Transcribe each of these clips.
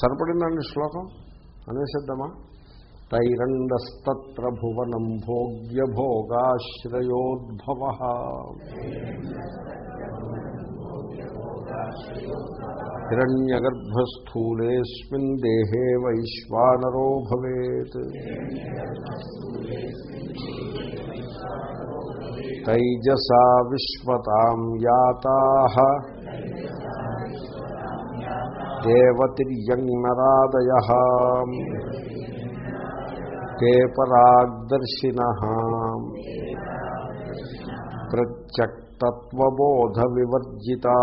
సరిపడిందండి శ్లోకం? అనేసిద్దామా? తైరండస్తత్ర భువనం భోగ్య భోగాశ్రయోద్భవ. హిరణ్యగర్భస్థూలేస్మిన్ దేహే వైశ్వానరో భవేత్. తైజసా విశ్వతాం యాతా. దేవతిర్యంగరాదయ తే పరాగ్దర్శిన. ప్రత్యక్తత్వబోధ వివర్జితా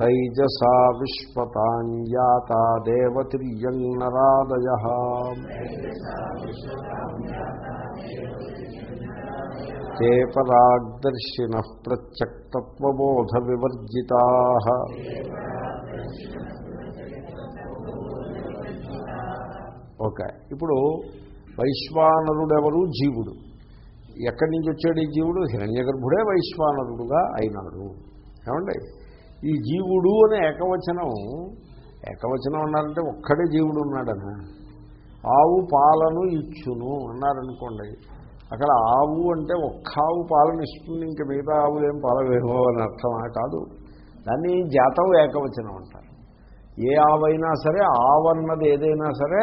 తైజసా విశ్వతాన్యాతా దేవతిర్యంగరాదయ తే పరాగ్దర్శిన ప్రత్యక్తత్వబోధ వివర్జితా ఓకే. ఇప్పుడు వైశ్వానరుడెవరు? జీవుడు. ఎక్కడి నుంచి వచ్చాడు ఈ జీవుడు? హిరణ్యగర్భుడే వైశ్వానరుడుగా అయినాడు. ఏమండి? ఈ జీవుడు అనే ఏకవచనం ఏకవచనం అన్నారంటే ఒక్కడే జీవుడు ఉన్నాడనా? ఆవు పాలను ఇచ్చును అన్నారనుకోండి. అక్కడ ఆవు అంటే ఒక్క ఆవు పాలను ఇస్తుంది ఇంకా మిగతా ఆవులు ఏం పాలవేమో అని అర్థమా? కాదు. దాన్ని జాతం ఏకవచనం అంటారు. ఏ ఆవైనా సరే ఆవన్నది ఏదైనా సరే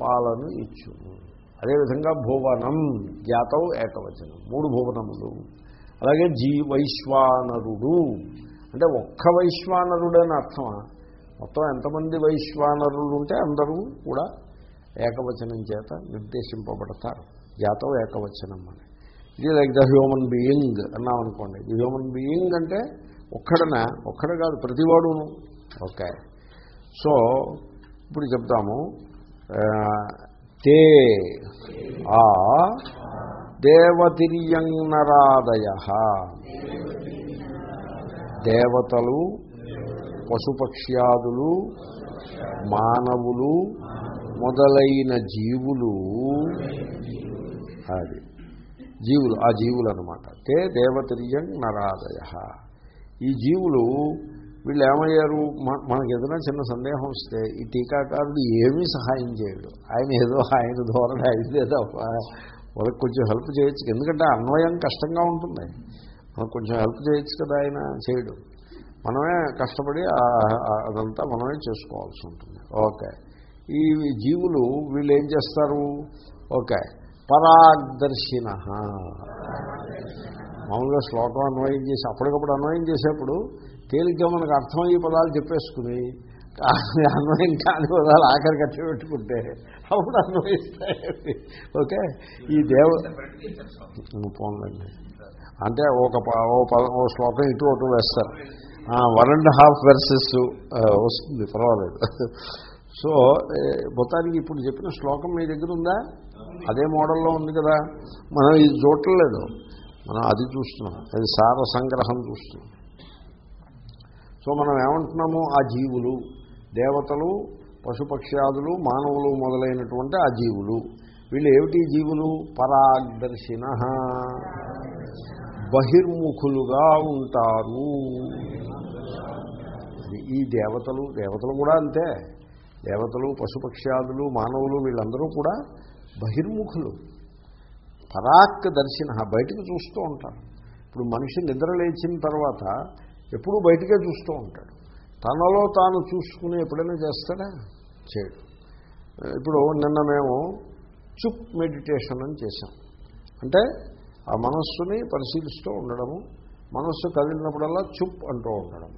పాలను ఇచ్చు. అదేవిధంగా భువనం జాతం ఏకవచనం. మూడు భువనములు. అలాగే జీ వైశ్వానరుడు. అంటే ఒక్క వైశ్వానరుడు అని అర్థమా? మొత్తం ఎంతమంది వైశ్వానరులు ఉంటే అందరూ కూడా ఏకవచనం చేత నిర్దేశింపబడతారు. జాతం ఏకవచనం అని. ఇది లైక్ ద హ్యూమన్ బీయింగ్ అన్నాం అనుకోండి ది హ్యూమన్ బీయింగ్ అంటే ఒక్కడన ఒక్కడ కాదు ప్రతివాడును. ఓకే. సో ఇప్పుడు చెప్తాము. తే ఆ దేవతిర్యంగరాదయ దేవతలు పశుపక్ష్యాదులు మానవులు మొదలైన జీవులు అది. జీవులు ఆ జీవులు అనమాట తే దేవతిర్యం నరాదయ. ఈ జీవులు వీళ్ళు ఏమయ్యారు? మనకి ఏదైనా చిన్న సందేహం వస్తే ఈ టీకాకారుడు ఏమీ సహాయం చేయడు. ఆయన ఏదో ఆయన ధోరణి అయిందే తప్ప వాళ్ళకి కొంచెం హెల్ప్ చేయొచ్చు. ఎందుకంటే అన్వయం కష్టంగా ఉంటుంది. మనకు కొంచెం హెల్ప్ చేయొచ్చు కదా ఆయన చేయడు. మనమే కష్టపడి అదంతా మనమే చేసుకోవాల్సి ఉంటుంది. ఓకే. ఈ జీవులు వీళ్ళు ఏం చేస్తారు? ఓకే. పరాగ్దర్శిన. మామూలుగా శ్లోకం అన్వయం చేసి అప్పటికప్పుడు అన్వయం చేసేప్పుడు తేలిగ్గా మనకు అర్థమయ్యే పదాలు చెప్పేసుకుని అన్వయం కాని పదాలు ఆఖరి కట్టి పెట్టుకుంటే అప్పుడు అన్వయిస్తాయి ఓకే? ఈ దేవ పోన్లండి. అంటే ఒక ఓ శ్లోకం ఇటు అటు వేస్తారు. వన్ అండ్ హాఫ్ వెర్సెస్ వస్తుంది పర్వాలేదు. సో మొత్తానికి ఇప్పుడు చెప్పిన శ్లోకం మీ దగ్గర ఉందా? అదే మోడల్లో ఉంది కదా. మనం ఇది చూడలేదు మనం అది చూస్తున్నాం. అది సార సంగ్రహం చూస్తున్నాం. సో మనం ఏమంటున్నాము? ఆ జీవులు. దేవతలు పశుపక్ష్యాదులు మానవులు మొదలైనటువంటి ఆ జీవులు. వీళ్ళు ఏమిటి జీవులు? పరాగ్దర్శిన. బహిర్ముఖులుగా ఉంటారు. ఈ దేవతలు. దేవతలు కూడా అంతే. దేవతలు పశుపక్ష్యాదులు మానవులు వీళ్ళందరూ కూడా బహిర్ముఖులు. పరాక్ దర్శిన బయటకు చూస్తూ ఉంటారు. ఇప్పుడు మనిషి నిద్ర లేచిన తర్వాత ఎప్పుడూ బయటకే చూస్తూ ఉంటాడు. తనలో తాను చూసుకుని ఎప్పుడైనా చేస్తాడా? చేయడు. ఇప్పుడు నిన్న మేము చుప్ మెడిటేషన్ అని చేశాం. అంటే ఆ మనస్సుని పరిశీలిస్తూ ఉండడము మనస్సు కదిలినప్పుడల్లా చుప్ అంటూ ఉండడం.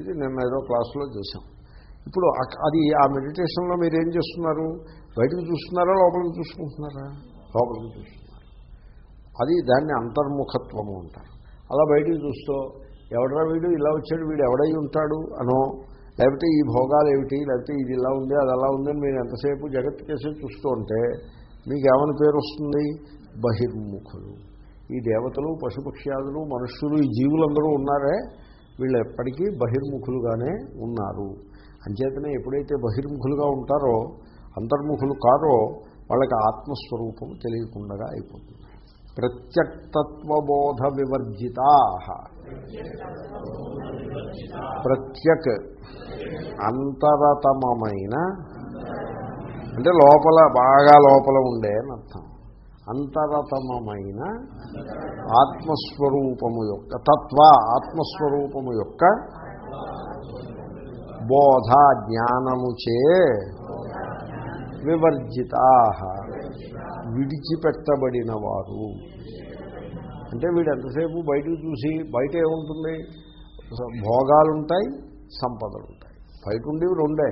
ఇది నిన్న ఏదో క్లాసులో చేశాం. ఇప్పుడు అది ఆ మెడిటేషన్లో మీరు ఏం చేస్తున్నారు? బయటకు చూస్తున్నారా లోపలికి చూసుకుంటున్నారా? లోపలికి చూస్తున్నారు. అది దాన్ని అంతర్ముఖత్వము అంటారు. అలా బయటికి చూస్తూ ఎవడరా వీడు? ఇలా వచ్చాడు వీడు ఎవడై ఉంటాడు? అనో లేకపోతే ఈ భోగాలు ఏమిటి? లేకపోతే ఇది ఇలా ఉంది అది అలా ఉందని మీరు ఎంతసేపు జగత్ కేసే చూస్తూ ఉంటే మీకు పేరు వస్తుంది? బహిర్ముఖులు. ఈ దేవతలు పశుపక్ష్యాదులు మనుష్యులు ఈ జీవులందరూ ఉన్నారే వీళ్ళు ఎప్పటికీ బహిర్ముఖులుగానే ఉన్నారు. అంచేతనే ఎప్పుడైతే బహిర్ముఖులుగా ఉంటారో అంతర్ముఖులు కారో వాళ్ళకి ఆత్మస్వరూపం తెలియకుండా అయిపోతుంది. ప్రత్యక్తత్వబోధ వివర్జితా. ప్రత్యక్ అంతరతమమైన అంటే లోపల బాగా లోపల ఉండే అని అర్థం. అంతరతమమైన ఆత్మస్వరూపము యొక్క తత్వ ఆత్మస్వరూపము యొక్క బోధ జ్ఞానముచే వివర్జితా. విడిచిపెట్టబడిన వారు అంటే వీడు ఎంతసేపు బయటకు చూసి బయట ఏముంటుంది భోగాలుంటాయి సంపదలు ఉంటాయి బయట ఉండేవి రెండే.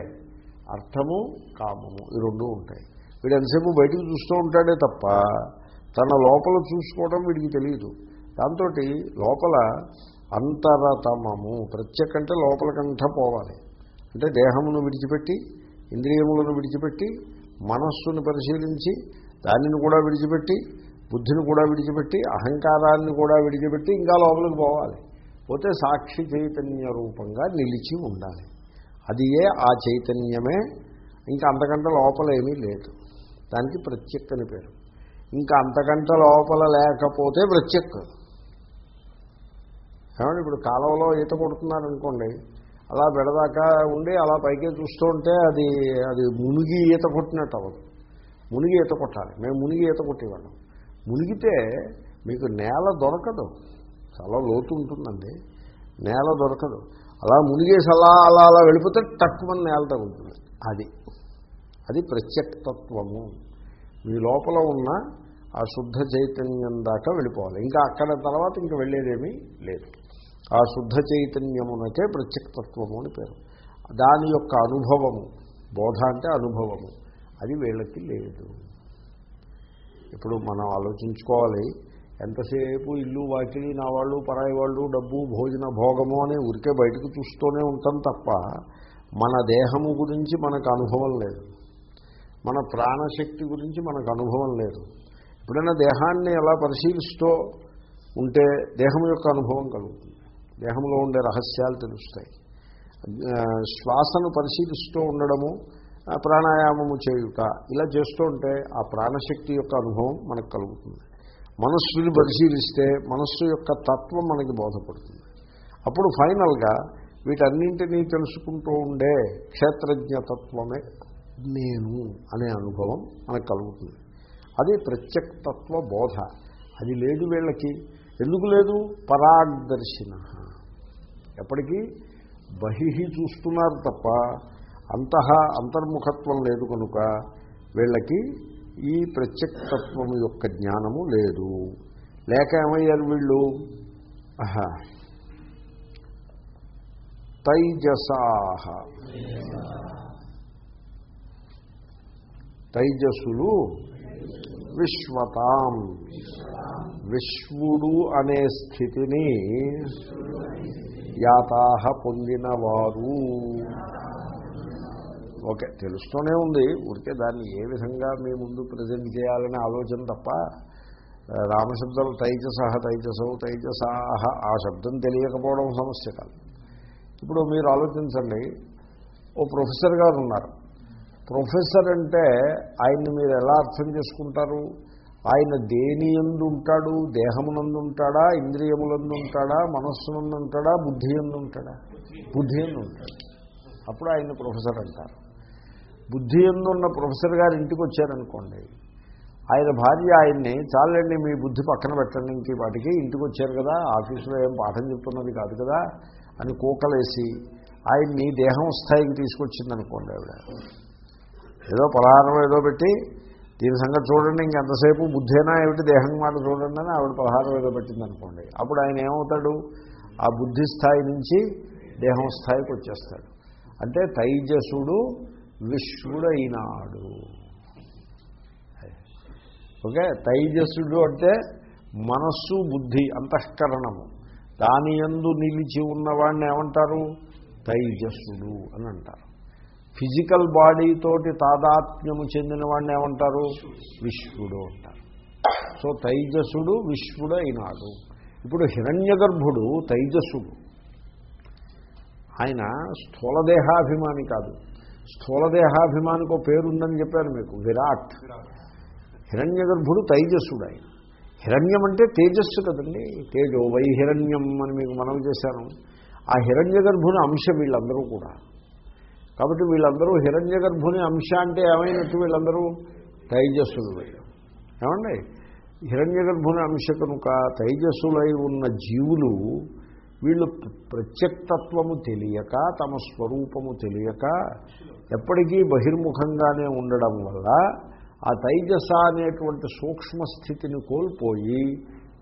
అర్థము కామము ఈ రెండు ఉంటాయి. వీడు ఎంతసేపు బయటకు చూస్తూ ఉంటాడే తప్ప తన లోపల చూసుకోవడం వీడికి తెలియదు దాంతో లోపల అంతరతమము ప్రత్యేకంటే లోపలికంట పోవాలి. అంటే దేహమును విడిచిపెట్టి ఇంద్రియములను విడిచిపెట్టి మనస్సును పరిశీలించి దానిని కూడా విడిచిపెట్టి బుద్ధిని కూడా విడిచిపెట్టి అహంకారాన్ని కూడా విడిచిపెట్టి ఇంకా లోపలికి పోవాలి. పోతే సాక్షి చైతన్య రూపంగా నిలిచి ఉండాలి. అది ఏ ఆ చైతన్యమే ఇంకా అంతకంటే లోపల ఏమీ లేదు. దానికి ప్రత్యక్ అని పేరు. ఇంకా అంతకంటే లోపల లేకపోతే ప్రత్యక్ ఏమంటే ఇప్పుడు కాలంలో ఈత కొడుతున్నారనుకోండి అలా బెడదాకా ఉండి అలా పైకే చూస్తూ ఉంటే అది అది మునిగి ఈత కొట్టినట్టు అవ్వదు. మునిగి ఈత కొట్టాలి. మేము మునిగి ఈత కొట్టేవాళ్ళం. మునిగితే మీకు నేల దొరకదు. చాలా లోతు ఉంటుందండి. నేల దొరకదు. అలా మునిగేసి అలా అలా అలా వెళ్ళిపోతే తక్కువని నేల తగులుతుంది అది అది ప్రత్యక్తత్వము మీ లోపల ఉన్న ఆ శుద్ధ చైతన్యం దాకా వెళ్ళిపోవాలి. ఇంకా అక్కడ తర్వాత ఇంకా వెళ్ళేదేమీ లేదు. ఆ శుద్ధ చైతన్యమునకే ప్రత్యక్తత్వము అని పేరు. దాని యొక్క అనుభవము బోధ అంటే అనుభవము అది వీళ్ళకి లేదు. ఇప్పుడు మనం ఆలోచించుకోవాలి ఎంతసేపు ఇల్లు వాకిలి నా వాళ్ళు పరాయి వాళ్ళు డబ్బు భోజన భోగము అని ఊరికే బయటకు చూస్తూనే ఉంటాం తప్ప మన దేహము గురించి మనకు అనుభవం లేదు. మన ప్రాణశక్తి గురించి మనకు అనుభవం లేదు. ఎప్పుడైనా దేహాన్ని ఎలా పరిశీలిస్తూ ఉంటే దేహం యొక్క అనుభవం కలుగుతుంది. దేహంలో ఉండే రహస్యాలు తెలుస్తాయి. శ్వాసను పరిశీలిస్తూ ఉండడము ప్రాణాయామము చేయుట ఇలా చేస్తూ ఉంటే ఆ ప్రాణశక్తి యొక్క అనుభవం మనకు కలుగుతుంది. మనస్సుని పరిశీలిస్తే మనస్సు యొక్క తత్వం మనకి బోధపడుతుంది. అప్పుడు ఫైనల్గా వీటన్నింటినీ తెలుసుకుంటూ ఉండే క్షేత్రజ్ఞతత్వమే నేను అనే అనుభవం మనకు కలుగుతుంది. అది ప్రత్యక్తత్వ బోధ. అది లేదు వీళ్ళకి. ఎందుకు లేదు? పరాగ్దర్శిన. ఎప్పటికీ బహిహి చూస్తున్నారు తప్ప అంతః అంతర్ముఖత్వం లేదు కనుక వీళ్ళకి ఈ ప్రత్యక్తత్వం యొక్క జ్ఞానము లేదు. లేక ఏమయ్యారు వీళ్ళు? తైజసాహ. తైజసులు విశ్వతాం. విశ్వడు అనే స్థితిని యాతాహ పొందినవారు. ఓకే తెలుస్తూనే ఉంది. ఉడికే దాన్ని ఏ విధంగా మీ ముందు ప్రజెంట్ చేయాలనే ఆలోచన తప్ప రామశబ్దాలు తైజసహ తైజసౌ తైజసాహ ఆ శబ్దం తెలియకపోవడం సమస్య కాదు. ఇప్పుడు మీరు ఆలోచించండి. ఓ ప్రొఫెసర్ గారు ఉన్నారు. ప్రొఫెసర్ అంటే ఆయన్ని మీరు ఎలా అర్థం చేసుకుంటారు? ఆయన దేని ఎందు ఉంటాడు? దేహమునందు ఉంటాడా? ఇంద్రియములందు ఉంటాడా? మనస్సునందు ఉంటాడా? బుద్ధి ఎందు ఉంటాడా? బుద్ధి ఎందు ఉంటాడు. అప్పుడు ఆయన ప్రొఫెసర్ అంటారు. బుద్ధి ఎందున్న ప్రొఫెసర్ గారు ఇంటికి వచ్చారనుకోండి. ఆయన భార్య ఆయన్ని చాలండి మీ బుద్ధి పక్కన పెట్టండి ఇంటి వాటికి ఇంటికి వచ్చారు కదా ఆఫీసులో ఏం పాఠం చెప్తున్నది కాదు కదా అని కూకలేసి ఆయన్ని దేహం స్థాయికి తీసుకొచ్చింది అనుకోండి ఆవిడ. ఏదో పలహారం ఏదో పెట్టి దీని సంగతి చూడండి ఇంకెంతసేపు బుద్ధేనా ఏమిటి దేహం మాట చూడండి అని ఆవిడ పలహారం ఏదో పెట్టింది అనుకోండి అప్పుడు ఆయన ఏమవుతాడు? ఆ బుద్ధి స్థాయి నుంచి దేహం స్థాయికి వచ్చేస్తాడు. అంటే తైజసుడు విశ్వడైనాడు ఓకే? తైజసుడు అంటే మనస్సు బుద్ధి అంతఃకరణము. దాని ఎందు నిలిచి ఉన్నవాడిని ఏమంటారు తైజస్సుడు అని అంటారు. ఫిజికల్ బాడీతోటి తాదాత్మ్యము చెందిన వాడిని ఏమంటారు? విశ్వడు అంటారు సో తైజసుడు విశ్వడు అయినాడు ఇప్పుడు హిరణ్య గర్భుడు తైజస్సుడు ఆయన స్థూలదేహాభిమాని కాదు స్థూలదేహాభిమానికి ఒక పేరుందని చెప్పారు మీకు విరాట్ హిరణ్య గర్భుడు తైజస్సుడు ఆయన హిరణ్యం అంటే తేజస్సు కదండి తేజో వై హిరణ్యం అని మీకు మనం చేశాను ఆ హిరణ్య గర్భుని వీళ్ళందరూ కూడా కాబట్టి వీళ్ళందరూ హిరణ్య గర్భుని అంశ అంటే ఏమైనట్టు వీళ్ళందరూ తైజస్సులు వీళ్ళు. ఏమండి? హిరణ్య గర్భుని అంశ కనుక తైజస్సులై ఉన్న జీవులు వీళ్ళు ప్రత్యక్తత్వము తెలియక తమ స్వరూపము తెలియక ఎప్పటికీ బహిర్ముఖంగానే ఉండడం వల్ల ఆ తైజస అనేటువంటి సూక్ష్మ స్థితిని కోల్పోయి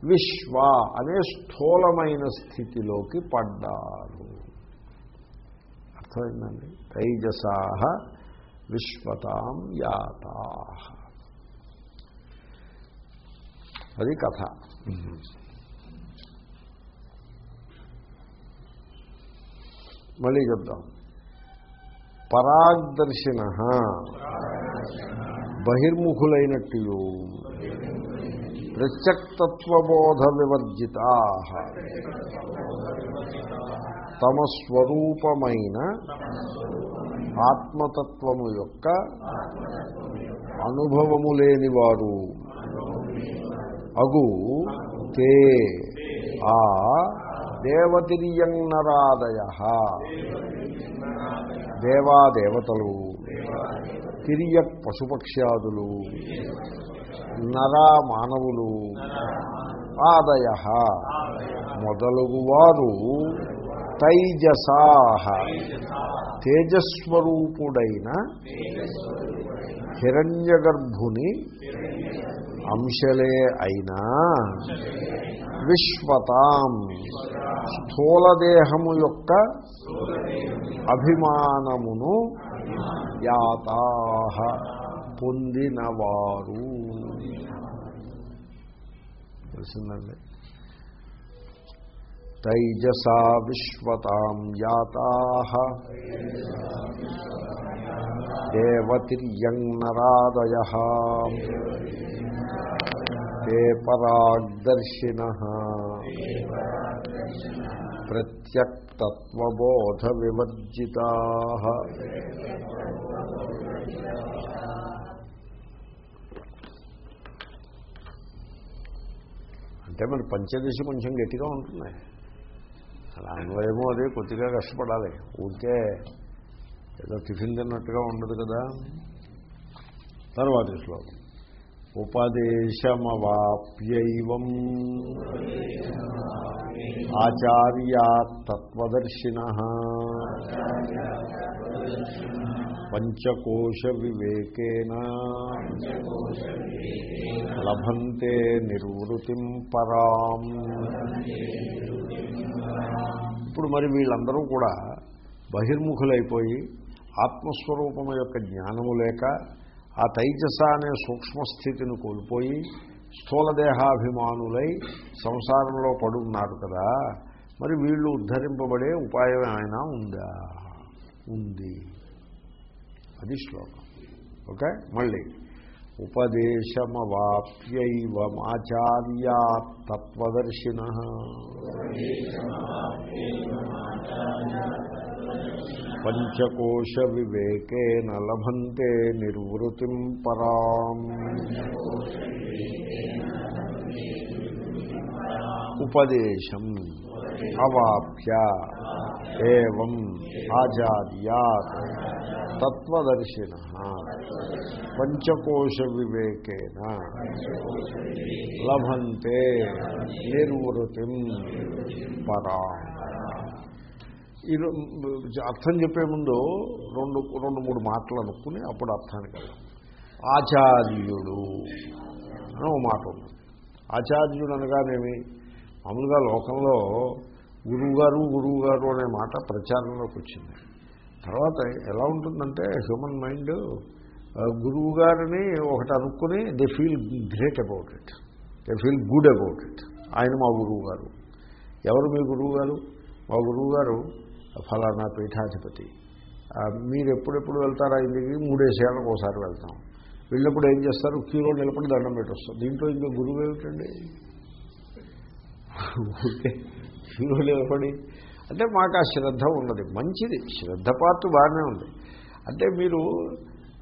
విశ్వ అనే స్థూలమైన స్థితిలోకి పడ్డారు. అర్థమైందండి? తైజసాహ విశ్వతాం యాతా. అది కథ. మళ్ళీ చెప్తాం పరాగ్దర్శిన బహిర్ముఖులైనట్టు. ప్రత్యక్తత్వబోధ వివర్జితా. తమ స్వరూపమైన ఆత్మతత్వము యొక్క అనుభవము లేనివారు. అగు తే ఆ దేవతిర్యంగరాదయ దేవాదేవతలు తిరియక్ పశుపక్ష్యాదులు నరా మానవులు ఆదయ. మొదలగువారు తైజసా తేజస్వరూపుడైన హిరణ్యగర్భుని అంశలే అయినా విశ్వతాం. స్థూలదేహము యొక్క అభిమానమును యాతా పొందినవారు. తెలిసిందండి? తైజసా విశ్వతాం యాతా దేవతిర్యంగరాదయ ते పరాగ్దర్శిన ప్రత్యక్తత్వబోధ వివర్జిత అంటే మరి పంచదశ కొంచెం గట్టిగా ఉంటుంది? అలా అన్వయమో అది కొద్దిగా కష్టపడాలి. ఊరికే ఏదో టిఫిన్ తిన్నట్టుగా ఉండదు కదా. తర్వాతి శ్లోకం. ఉపదేశమవాప్యైవం ఆచార్యాత్తత్వదర్శిన పంచకోశ వివేకేన లభంతే నిర్వృతిం పరాం ఇప్పుడు మరి వీళ్ళందరూ కూడా బహిర్ముఖులైపోయి ఆత్మస్వరూపము యొక్క జ్ఞానము లేక ఆ తైజస అనే సూక్ష్మస్థితిని కోల్పోయి స్థూలదేహాభిమానులై సంసారంలో పడున్నారు కదా మరి వీళ్ళు ఉద్ధరింపబడే ఉపాయం ఏమైనా ఉందా? ఉంది. అది శ్లోకం. ఓకే? మళ్ళీ. ఉపదేశమవాప్యైవమాచార్యా తత్వదర్శిన పంచకోశ వివేకేన లభంతే నిర్వృతిం పరాం. ఉపదేశం అవాప్య ఏం ఆచార్యాత్ తత్వదర్శిన పంచకోశ వివేకేన లభంతే నిర్వృతి పరా. ఈ అర్థం చెప్పే ముందు రెండు రెండు మూడు మాటలు అనుకుని అప్పుడు అర్థానికి వెళ్దాం ఆచార్యుడు అని ఒక మాట ఉంది. ఆచార్యుడు అనగానేమి? మామూలుగా లోకంలో గురువుగారు గురువుగారు అనే మాట ప్రచారంలోకి వచ్చింది. తర్వాత ఎలా ఉంటుందంటే హ్యూమన్ మైండ్ గురువు గారిని ఒకటి అనుకుని they feel great about it they feel good about it ఆయన మా గురువు గారు. ఎవరు మీ గురువు గారు? మా గురువు గారు ఫలానా పీఠాధిపతి. మీరు ఎప్పుడెప్పుడు వెళ్తారా ఇంటికి? మూడేసేళ్ళకి ఒకసారి వెళ్తాం. వెళ్ళినప్పుడు ఏం చేస్తారు? క్యూలో నిలబడి దండం పెట్టొస్తాం దీంట్లో ఇంకా గురువు ఏమిటండి? క్యూలో నిలబడి అంటే మాకు ఆ శ్రద్ధ ఉన్నది మంచిది. శ్రద్ధ పార్ట్ బాగానే ఉంది. అంటే మీరు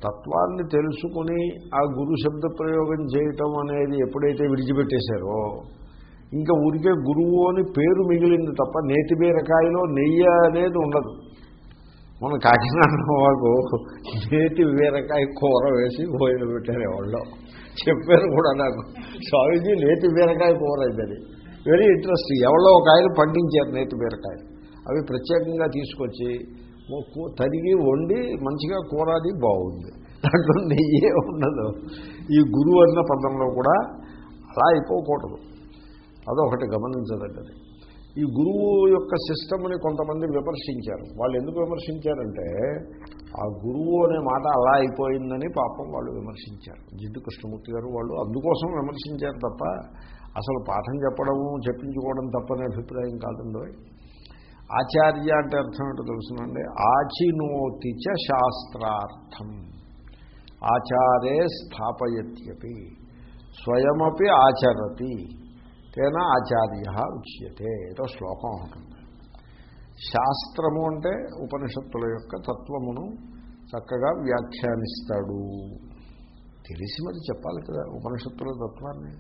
తత్వాన్ని తెలుసుకుని ఆ గురు శబ్ద ప్రయోగం చేయటం అనేది ఎప్పుడైతే విడిచిపెట్టేశారో ఇంకా ఊరికే గురువు అని పేరు మిగిలింది తప్ప నేతి బీరకాయలో నెయ్యి అనేది ఉండదు. మన కాకినాడ వాళ్ళు నేతి బీరకాయ కూర వేసి భోజనం పెట్టారు ఎవరిలో చెప్పారు కూడా నాకు. స్వామీజీ నేతి బీరకాయ కూర అయింది వెరీ ఇంట్రెస్ట్ ఎవరో ఒక ఆయన పండించారు నేతి బీరకాయ. అవి ప్రత్యేకంగా తీసుకొచ్చి తరిగి వండి మంచిగా కూరది బాగుంది. దాంట్లో నెయ్యే ఉండదు. ఈ గురువు అన్న పదంలో కూడా అలా అయిపోకూడదు. అదొకటి గమనించదగ్గది. ఈ గురువు యొక్క సిస్టమ్ని కొంతమంది విమర్శించారు. వాళ్ళు ఎందుకు విమర్శించారంటే ఆ గురువు అనే మాట అలా అయిపోయిందని పాపం వాళ్ళు విమర్శించారు. జిడ్డు కృష్ణమూర్తి గారు వాళ్ళు అందుకోసం విమర్శించారు తప్ప అసలు పాఠం చెప్పడము చెప్పించుకోవడం తప్పనే అభిప్రాయం కాదండి ఆచార్య అంటే అర్థం ఏంటో తెలుసునండి. ఆచినోతి చ శాస్త్రార్థం. ఆచారే స్థాపయత్యపి. స్వయమపి ఆచరతి. తేన ఆచార్య ఉచ్యతే. ఏదో శ్లోకం ఉంటుంది. శాస్త్రము అంటే ఉపనిషత్తుల యొక్క తత్వమును చక్కగా వ్యాఖ్యానిస్తాడు. తెలిసి మరి చెప్పాలి కదా ఉపనిషత్తుల తత్వాన్ని.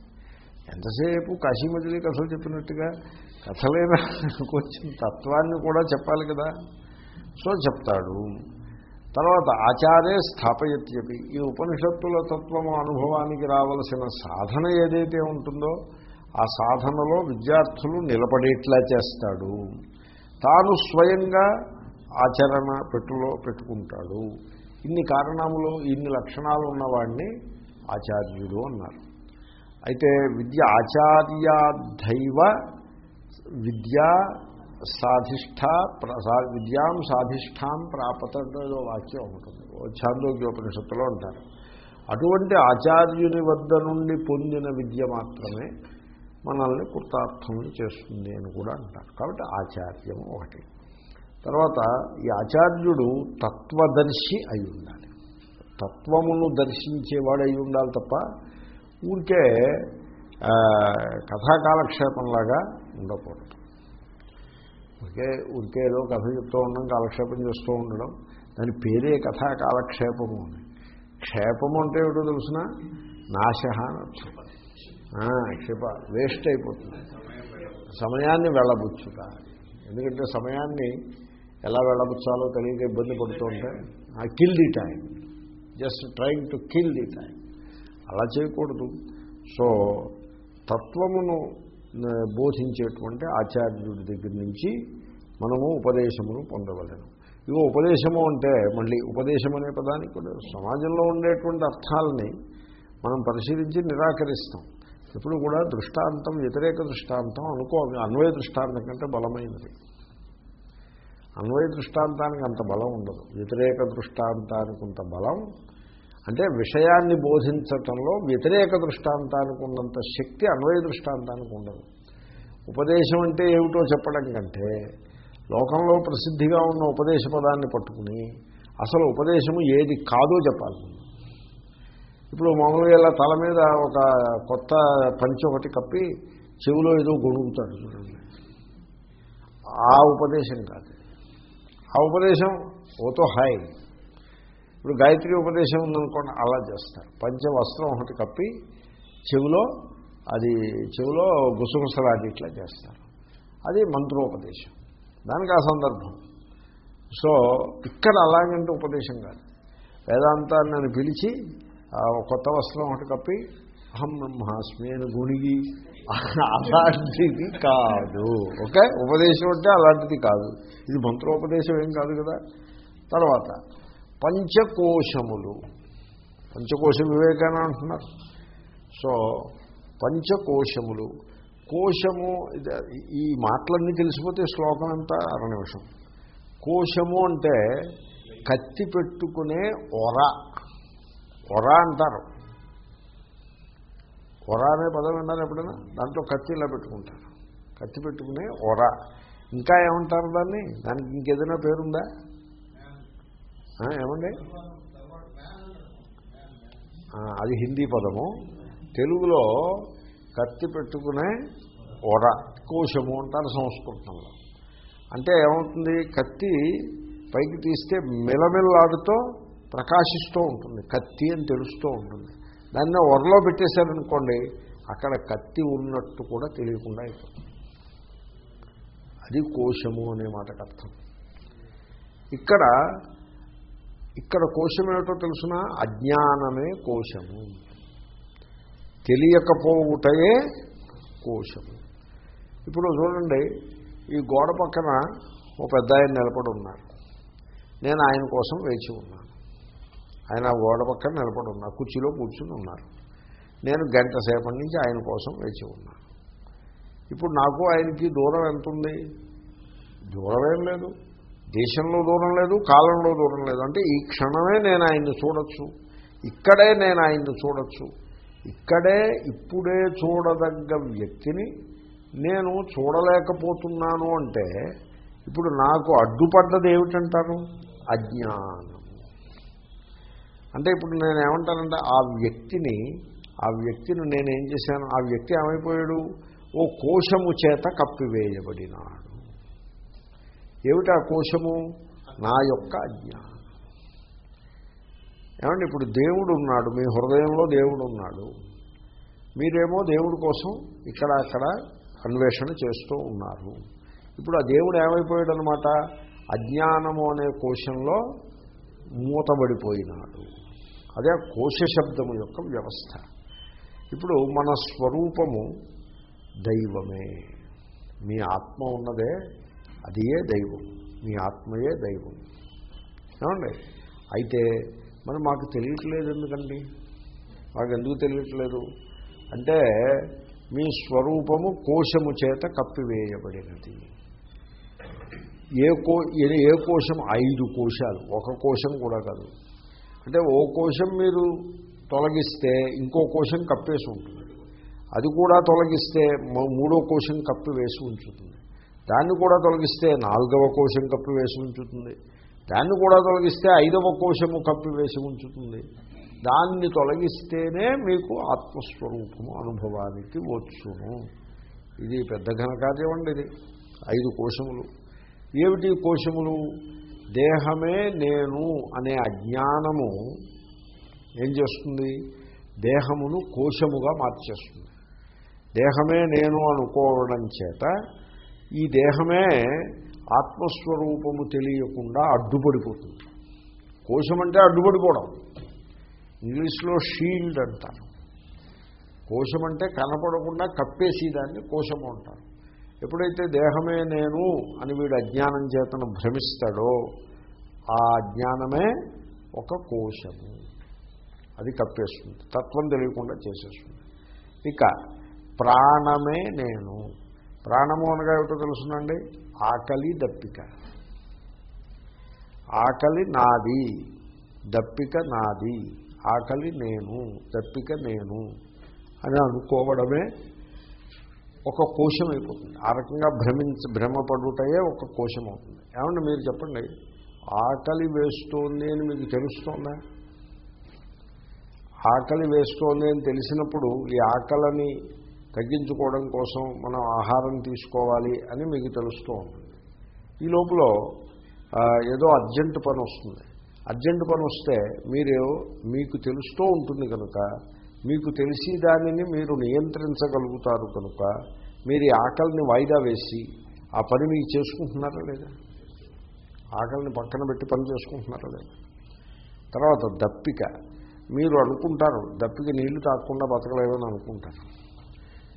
ఎంతసేపు కాశీమజిలీ కథలు చెప్పినట్టుగా కథలేనా? కొంచెం తత్వాన్ని కూడా చెప్పాలి కదా. సో చెప్తాడు. తర్వాత ఆచారే స్థాపయత్యపి. ఈ ఉపనిషత్తుల తత్వము అనుభవానికి రావలసిన సాధన ఏదైతే ఉంటుందో ఆ సాధనలో విద్యార్థులు నిలబడేట్లా చేస్తాడు. తాను స్వయంగా ఆచరణ పెట్టులో పెట్టుకుంటాడు. ఇన్ని కారణములు ఇన్ని లక్షణాలు ఉన్నవాడిని ఆచార్యుడు అన్నారు. అయితే విద్య ఆచార్యాధైవ విద్యా సాధిష్ట విద్యాం సాధిష్టాం ప్రాపతంలో ఏదో వాక్యం ఉంటుంది ఛాందోగ్యోపనిషత్తులో ఉంటారు అటువంటి ఆచార్యుని వద్ద నుండి పొందిన విద్య మాత్రమే మనల్ని కృతార్థం చేస్తుంది అని కూడా అంటారు. కాబట్టి ఆచార్యము ఒకటి. తర్వాత ఈ ఆచార్యుడు తత్వదర్శి అయి ఉండాలి. తత్వమును దర్శించేవాడు అయి ఉండాలి తప్ప ఊరికే కథాకాలక్షేపంలాగా ఉండకూడదు. ఓకే ఉంటే ఏదో కథ చెప్తూ ఉండడం కాలక్షేపం చేస్తూ ఉండడం దాని పేరే కథ కాలక్షేపము అని. క్షేపము అంటే ఏమిటో తెలిసిన? నాశ క్షిప వేస్ట్ అయిపోతుంది. సమయాన్ని వెళ్ళబుచ్చుట. ఎందుకంటే సమయాన్ని ఎలా వెళ్ళబుచ్చాలో తెలియక ఇబ్బంది పడుతూ ఉంటే kill the time just trying to kill the time అలా చేయకూడదు. సో తత్వమును బోధించేటువంటి ఆచార్యుడి దగ్గర నుంచి మనము ఉపదేశమును పొందవలను. ఇగో ఉపదేశము అంటే మళ్ళీ ఉపదేశం అనే పదానికి కూడా సమాజంలో ఉండేటువంటి అర్థాలని మనం పరిశీలించి నిరాకరిస్తాం. ఎప్పుడు కూడా దృష్టాంతం వ్యతిరేక దృష్టాంతం అనుకో అన్వయ దృష్టాంతం కంటే బలమైనది. అన్వయ దృష్టాంతానికి అంత బలం ఉండదు. వ్యతిరేక దృష్టాంతానికి అంత బలం అంటే విషయాన్ని బోధించటంలో వ్యతిరేక దృష్టాంతానికి ఉన్నంత శక్తి అన్వయ దృష్టాంతానికి ఉండదు. ఉపదేశం అంటే ఏమిటో చెప్పడం కంటే లోకంలో ప్రసిద్ధిగా ఉన్న ఉపదేశ పదాన్ని పట్టుకుని అసలు ఉపదేశము ఏది కాదో చెప్పాలి. ఇప్పుడు మామూలుగా ఇలా తల మీద ఒక కొత్త పంచి ఒకటి కప్పి చెవిలో ఏదో గొడుగుతాడు చూడండి. ఆ ఉపదేశం కాదు. ఆ ఉపదేశం ఓతో హాయ్ ఇప్పుడు గాయత్రి ఉపదేశం ఉందనుకోండి అలా చేస్తారు. పంచ వస్త్రం ఒకటి కప్పి చెవిలో అది చెవిలో గుసగుసలాడి ఇట్లా చేస్తారు. అది మంత్రోపదేశం. దానికి ఆ సందర్భం. సో ఇక్కడ అలాగంటే ఉపదేశం కాదు. వేదాంతాన్ని నన్ను పిలిచి కొత్త వస్త్రం ఒకటి కప్పి అహం బ్రహ్మాస్మి అని గుణిగి అలాంటిది కాదు. ఓకే? ఉపదేశం అంటే అలాంటిది కాదు. ఇది మంత్రోపదేశం ఏం కాదు కదా. తర్వాత పంచకోశములు. పంచకోశ వివేకాన్ని అంటున్నారు. సో పంచకోశములు. కోశము ఇది- ఈ మాటలన్నీ తెలిసిపోతే శ్లోకం అంతా అర నిమిషం. కోశము అంటే కత్తి పెట్టుకునే ఒర. ఒర అంటారు. ఒర అనే పదం విన్నారు ఎప్పుడైనా? దాంట్లో కత్తి ఇలా పెట్టుకుంటారు. కత్తి పెట్టుకునే ఒర. ఇంకా ఏమంటారు దాన్ని? దానికి ఇంకేదైనా పేరుందా? ఏమండి? అది హిందీ పదము. తెలుగులో కత్తి పెట్టుకునే ఒర కోశము అంటారు సంస్కృతంలో. అంటే ఏమవుతుంది? కత్తి పైకి తీస్తే మిలమిల్లాడుతో ప్రకాశిస్తూ ఉంటుంది. కత్తి అని తెలుస్తూ ఉంటుంది. దాన్ని ఒరలో పెట్టేశారనుకోండి అక్కడ కత్తి ఉన్నట్టు కూడా తెలియకుండా అయిపోతుంది. అది కోశము అనే మాటకు అర్థం. ఇక్కడ ఇక్కడ కోశం ఏమిటో తెలుసిన? అజ్ఞానమే కోశము. తెలియకపోవుటయే కోశము. ఇప్పుడు చూడండి ఈ గోడ పక్కన ఓ పెద్ద ఆయన నిలబడి ఉన్నారు నేను ఆయన కోసం వేచి ఉన్నాను. ఆయన ఆ గోడ పక్కన నిలబడి ఉన్నారు కుర్చీలో కూర్చుని ఉన్నారు నేను గంట సేపటి నుంచి ఆయన కోసం వేచి ఉన్నాను. ఇప్పుడు నాకు ఆయనకి దూరం ఎంత ఉంది దూరం ఏం లేదు. దేశంలో దూరం లేదు కాలంలో దూరం లేదు. అంటే ఈ క్షణమే నేను ఆయన్ని చూడొచ్చు. ఇక్కడే నేను ఆయన్ని చూడొచ్చు. ఇక్కడే ఇప్పుడే చూడదగ్గ వ్యక్తిని నేను చూడలేకపోతున్నాను అంటే ఇప్పుడు నాకు అడ్డుపడ్డది ఏమిటంటాను అజ్ఞానం. అంటే ఇప్పుడు నేను ఏమంటానంటే ఆ వ్యక్తిని ఆ వ్యక్తిని నేనేం చేశాను? ఆ వ్యక్తి ఏమైపోయాడు? ఓ కోశము చేత కప్పివేయబడినాడు. ఏమిటి ఆ కోశము? నా యొక్క అజ్ఞానం ఏమంటే ఇప్పుడు దేవుడు ఉన్నాడు మీ హృదయంలో దేవుడు ఉన్నాడు మీరేమో దేవుడి కోసం ఇక్కడ అక్కడ అన్వేషణ చేస్తూ ఉన్నారు. ఇప్పుడు ఆ దేవుడు ఏమైపోయాడు అనమాట అజ్ఞానము అనే కోశంలో మూతబడిపోయినాడు. అదే కోశ శబ్దము యొక్క వ్యవస్థ. ఇప్పుడు మన స్వరూపము దైవమే. మీ ఆత్మ ఉన్నదే అదియే దైవం. మీ ఆత్మయే దైవం. ఏమండి? అయితే మరి మాకు తెలియట్లేదు ఎందుకండి? మాకు ఎందుకు తెలియట్లేదు? అంటే మీ స్వరూపము కోశము చేత కప్పివేయబడినది. ఏ కో ఏ- ఏ కోశం? ఐదు కోశాలు. ఒక కోశం కూడా కాదు. అంటే ఓ కోశం మీరు తొలగిస్తే ఇంకో కోశం కప్పేసి ఉంటుంది. అది కూడా తొలగిస్తే మూడో కోశం కప్పి వేసి ఉంచుతుంది. దాన్ని కూడా తొలగిస్తే నాలుగవ కోశం కప్పి వేసి ఉంచుతుంది. దాన్ని కూడా తొలగిస్తే ఐదవ కోశము కప్పి వేసి ఉంచుతుంది. దాన్ని తొలగిస్తేనే మీకు ఆత్మస్వరూపము అనుభవానికి వచ్చును. ఇది పెద్ద ఘనకార్యం అండి ఇది. ఐదు కోశములు. ఏమిటి కోశములు? దేహమే నేను అనే అజ్ఞానము ఏం చేస్తుంది? దేహమును కోశముగా మార్చేస్తుంది. దేహమే నేను అనుకోవడం చేత ఈ దేహమే ఆత్మస్వరూపము తెలియకుండా అడ్డుపడిపోతుంది. కోశం అంటే అడ్డుపడిపోవడం. ఇంగ్లీష్లో షీల్డ్ అంటారు. కోశం అంటే కనపడకుండా కప్పేసి దాన్ని కోశము అంటారు. ఎప్పుడైతే దేహమే నేను అని వీడు అజ్ఞానం చేతను భ్రమిస్తాడో ఆ అజ్ఞానమే ఒక కోశము. అది కప్పేస్తుంది. తత్వం తెలియకుండా చేసేస్తుంది. ఇక ప్రాణమే నేను. ప్రాణము అనగా ఏమిటో తెలుసునండి? ఆకలి దప్పిక. ఆకలి నాది దప్పిక నాది ఆకలి నేను దప్పిక నేను అని అనుకోవడమే ఒక కోశం అయిపోతుంది ఆ రకంగా భ్రమించ భ్రమపడుటయే ఒక కోశం అవుతుంది ఏమంటే మీరు చెప్పండి? ఆకలి వేస్తోంది అని మీకు తెలుస్తోందా? ఆకలి వేస్తోంది అని తెలిసినప్పుడు ఈ ఆకలిని తగ్గించుకోవడం కోసం మనం ఆహారం తీసుకోవాలి అని మీకు తెలుస్తూ ఉంటుంది. ఈ లోపల ఏదో అర్జెంటు పని వస్తుంది. అర్జెంటు పని వస్తే మీరు మీకు తెలుస్తూ ఉంటుంది కనుక మీకు తెలిసి దానిని మీరు నియంత్రించగలుగుతారు కనుక మీరు ఈ ఆకలిని వాయిదా వేసి ఆ పని మీకు చేసుకుంటున్నారా లేదా? ఆకలిని పక్కన పెట్టి పని చేసుకుంటున్నారా లేదా? తర్వాత దప్పిక. మీరు అనుకుంటారు దప్పిక నీళ్ళు తాకుండా బతకలేదని అనుకుంటారు.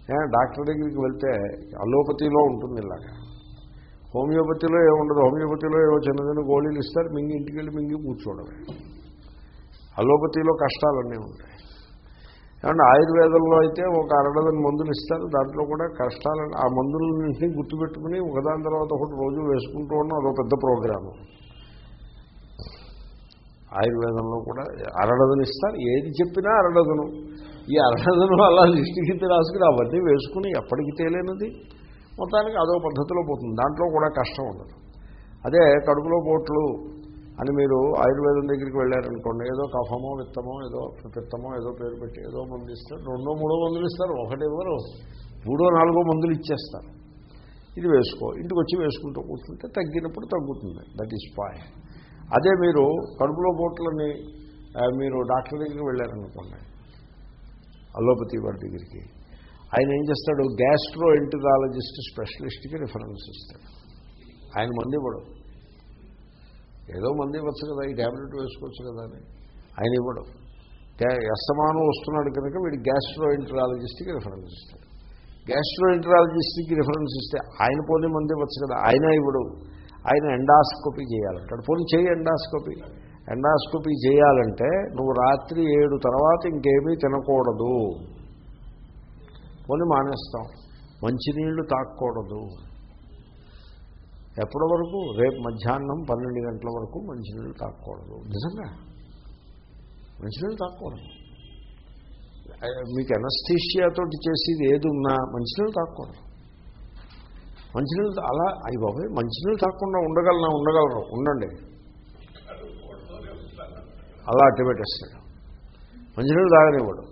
డాక్టర్ దగ్గరికి వెళ్తే అలోపతిలో ఉంటుంది ఇలాగా. హోమియోపతిలో ఏముండదు హోమియోపతిలో ఏవో చిన్న చిన్న గోళీలు ఇస్తారు మింగి ఇంటికి వెళ్ళి మింగి కూర్చోవడమే. అలోపతిలో కష్టాలన్నీ ఉంటాయి. ఏమంటే ఆయుర్వేదంలో అయితే ఒక అరడదని మందులు ఇస్తారు. దాంట్లో కూడా కష్టాలు ఆ మందులన్నింటినీ గుర్తుపెట్టుకుని ఒకదాని తర్వాత ఒకటి రోజు వేసుకుంటూ ఉన్నాం అదో పెద్ద ప్రోగ్రాము. ఆయుర్వేదంలో కూడా అరడదను ఇస్తారు. ఏది చెప్పినా అరడదను ఈ అరడదను అలా లిస్టు కింద రాసుకుని అవన్నీ వేసుకుని ఎప్పటికి తేలేనిది. మొత్తానికి అదో పద్ధతిలో పోతుంది. దాంట్లో కూడా కష్టం ఉండదు. అదే కడుపులో పోట్లు అని మీరు ఆయుర్వేదం దగ్గరికి వెళ్ళారనుకోండి ఏదో కఫమో విత్తమో ఏదో పిత్తమో ఏదో పేరు పెట్టి ఏదో మందులు ఇస్తారు. రెండో మూడో మందులు ఇస్తారు. ఒకటి ఇవ్వరు మూడో నాలుగో మందులు ఇచ్చేస్తారు. ఇది వేసుకో. ఇంటికి వచ్చి వేసుకుంటూ కూర్చుంటే తగ్గినప్పుడు తగ్గుతుంది. దట్ ఈస్ పాయింట్ అదే మీరు కడుపులో పోట్లని మీరు డాక్టర్ దగ్గరికి వెళ్ళారనుకోండి అలోపతి వారి దగ్గరికి. ఆయన ఏం చేస్తాడు? గ్యాస్ట్రో ఎంటరాలజిస్ట్ స్పెషలిస్ట్కి రిఫరెన్స్ ఇస్తాడు. ఆయన మంది ఇవ్వడం. ఏదో మంది ఇవ్వచ్చు కదా ఈ ట్యాబ్లెట్ వేసుకోవచ్చు కదా అని ఆయన ఇవ్వడు. అస్తమానం వస్తున్నాడు కనుక వీడు గ్యాస్ట్రో ఎంటరాలజిస్ట్కి రిఫరెన్స్ ఇస్తాడు. గ్యాస్ట్రో ఎంటరాలజిస్ట్కి రిఫరెన్స్ ఇస్తే ఆయన పోనీ మంది ఇవ్వచ్చు కదా ఆయన ఇవ్వడు. ఆయన ఎండాస్కోపీ చేయాలంటాడు. పోనీ చేయి ఎండాస్కోపీ. ఎండాస్కోపీ చేయాలంటే నువ్వు రాత్రి ఏడు తర్వాత ఇంకేమీ తినకూడదు. పోనీ మానేస్తాం. మంచినీళ్ళు తాక్కూడదు ఎప్పటి వరకు? రేపు మధ్యాహ్నం పన్నెండు గంటల వరకు మంచినీళ్ళు తాక్కూడదు నిజంగా? మంచినీళ్ళు తాక్కూడదు మీకు ఎనస్థీషియాతో చేసేది ఏది ఉన్నా మంచినీళ్ళు తాక్కూడదు మంచినీళ్ళు అలా అయ్యి బాబాయ్ మంచినీళ్ళు తాకుండా ఉండగలనా? ఉండగలరు. ఉండండి. అలా అట్టి పెట్టేస్తాడు మంచినీళ్ళు తాగనివ్వడు.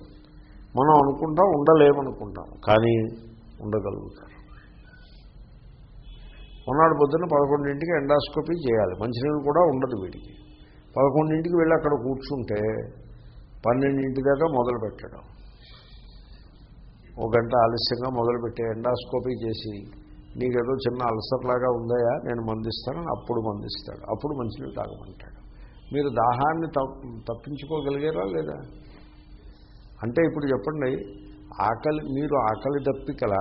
మనం అనుకుంటాం ఉండలేమనుకుంటాం కానీ ఉండగలుగుతారు మొన్నటి పొద్దున్న పదకొండింటికి ఎండాస్కోపీ చేయాలి. మంచినీళ్ళు కూడా ఉండదు వీడికి. పదకొండింటికి వెళ్ళి అక్కడ కూర్చుంటే పన్నెండింటి దాకా మొదలు పెట్టడం. ఒక గంట ఆలస్యంగా మొదలుపెట్టి ఎండాస్కోపీ చేసి నీకేదో చిన్న అల్సర్లాగా ఉందాయా? నేను మందిస్తానని అప్పుడు మందిస్తాడు. అప్పుడు మంచినీళ్ళు తాగమంటాడు. మీరు దాహాన్ని తప్పించుకోగలిగారా లేదా? అంటే ఇప్పుడు చెప్పండి ఆకలి మీరు ఆకలి దప్పికల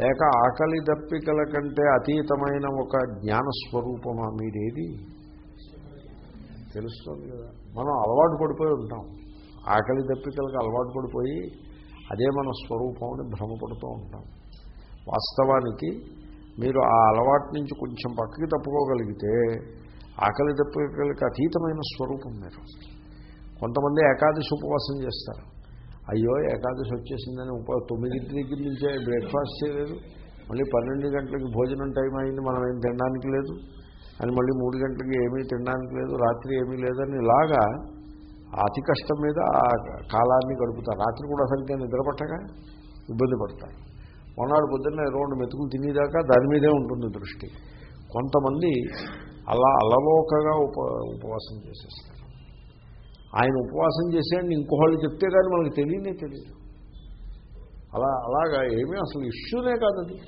లేక ఆకలి దప్పికల కంటే అతీతమైన ఒక జ్ఞానస్వరూపమా మీరేది తెలుస్తుంది కదా. మనం అలవాటు పడిపోయి ఉంటాం. ఆకలి దప్పికలకు అలవాటు పడిపోయి అదే మన స్వరూపం అని భ్రమపడుతూ ఉంటాం. వాస్తవానికి మీరు ఆ అలవాటు నుంచి కొంచెం పక్కకి తప్పుకోగలిగితే ఆకలి దప్పికలకి అతీతమైన స్వరూపం మీరు. కొంతమంది ఏకాదశి ఉపవాసం చేస్తారు. అయ్యో ఏకాదశి వచ్చేసిందని ఉప తొమ్మిదింటి దగ్గర నుంచే బ్రేక్ఫాస్ట్ చేయలేదు. మళ్ళీ పన్నెండు గంటలకి భోజనం టైం అయింది మనం ఏం తినడానికి లేదు. అని మళ్ళీ మూడు గంటలకి ఏమీ తినడానికి లేదు రాత్రి ఏమీ లేదని ఇలాగా అతి కష్టం మీద ఆ కాలాన్ని గడుపుతారు. రాత్రి కూడా సరిగ్గా నిద్రపట్టగా ఇబ్బంది పడతారు. మొన్నటి పొద్దున్న రెండు మెతుకులు తినేదాకా దాని మీదే ఉంటుంది దృష్టి. కొంతమంది అలా అలవోకగా ఉప ఉపవాసం చేసేస్తారు ఆయన ఉపవాసం చేసేయండి ఇంకోళ్ళు చెప్తే కానీ మనకు తెలియనే తెలియదు. అలా అలాగా ఏమీ అసలు ఇష్యూనే కాదు అది.